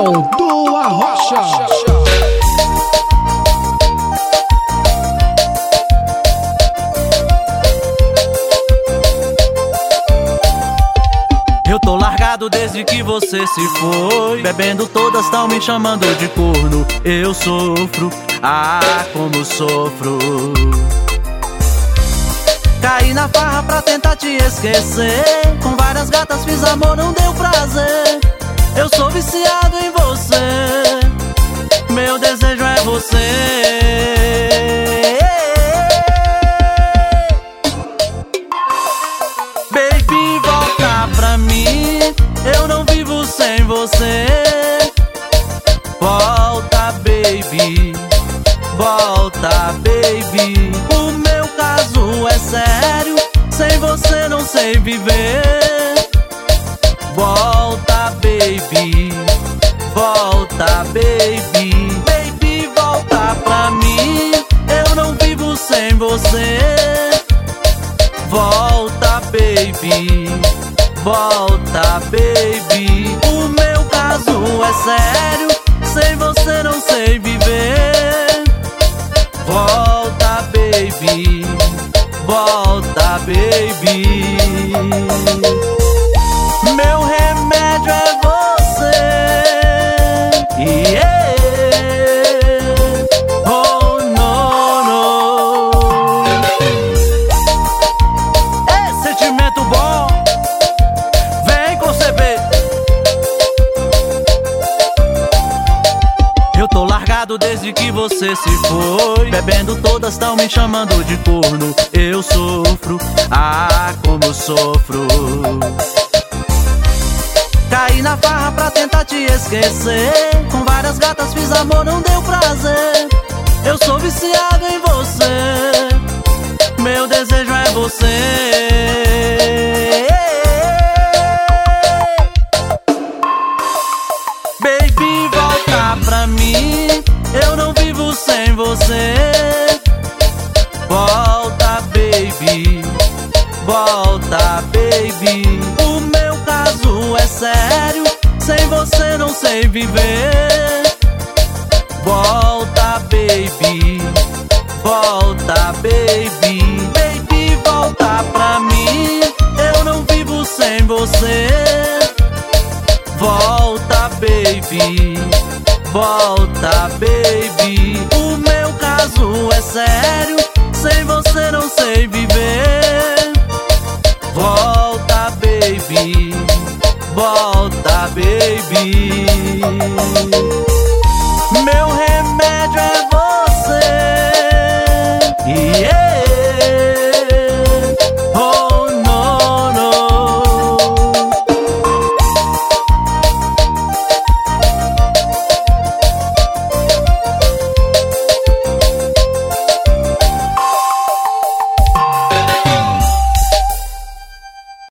Ronaldo Arrocha. Eu tô largado desde que você se foi. Bebendo todas tão me chamando de corno. Eu sofro, ah, como sofro. Caí na farra pra tentar te esquecer. Com várias gatas fiz amor, não deu prazer. Eu sou viciado em você. Meu desejo é você. Baby, volta pra mim. Eu não vivo sem você. Volta, baby. Volta, baby. O meu caso é sério. Sem você não sei viver. Volta, Volta, baby. O meu caso é sério. Sem você não sei viver. Volta, baby. Volta, baby. Eu tô largado desde que você se foi. Bebendo todas tão me chamando de corno. Eu sofro, ah, como eu sofro. Caí na farra pra tentar te esquecer. Com várias gatas fiz amor, não deu prazer. Eu sou viciado em você. Você. Volta, baby. Volta, baby. O meu caso é sério. Sem você não sei viver. Volta, baby. Volta, baby. Baby, volta pra mim. Eu não vivo sem você. Volta, baby. Volta, baby. Caso é sério. Sem você não sei viver. Volta, baby. Volta, baby. Meu remédio é você. Yeah.